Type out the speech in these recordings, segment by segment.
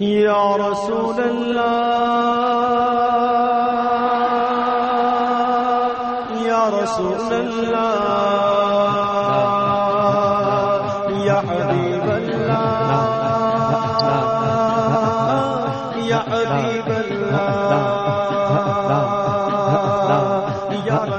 یا رسول اللہ یا رسول اللہ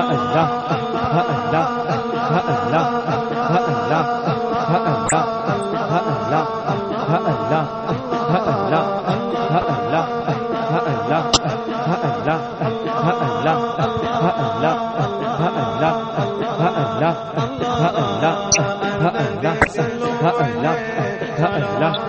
اللہ اللہ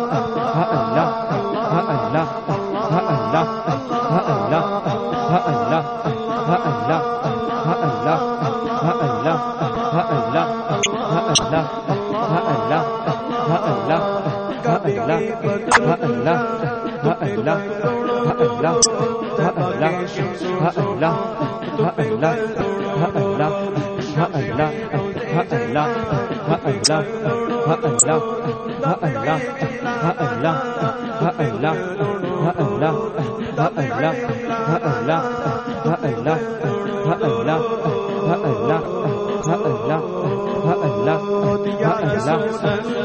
اللہ اللہ اللہ اللہ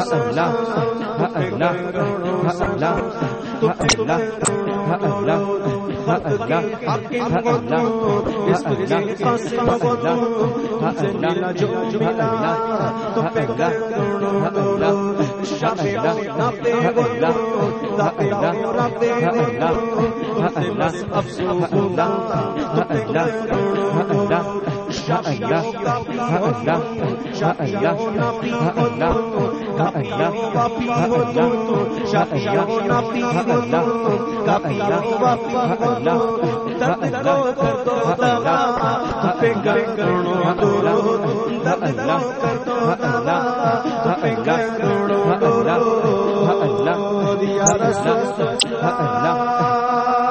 اللہ اللہ اللہ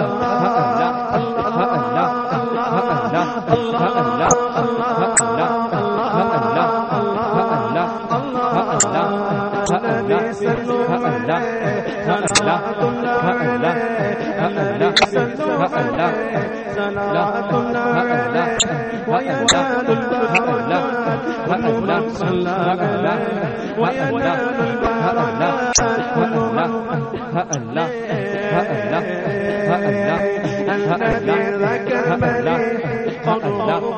Oh. اللہ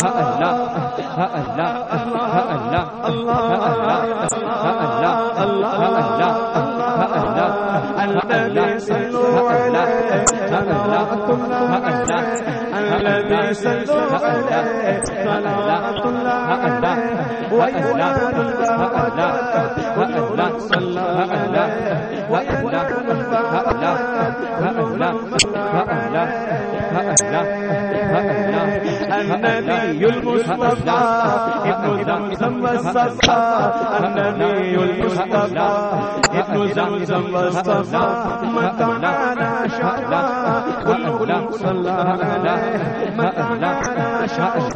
اللہ اللہ اللہ اللہ الذي صلوا عليه صلوات الله وينال البركات كل صلى عليه وينال النبي المصطفى ابن زمزم النبي المصطفى ابن زمزم والصفا متى على شاہ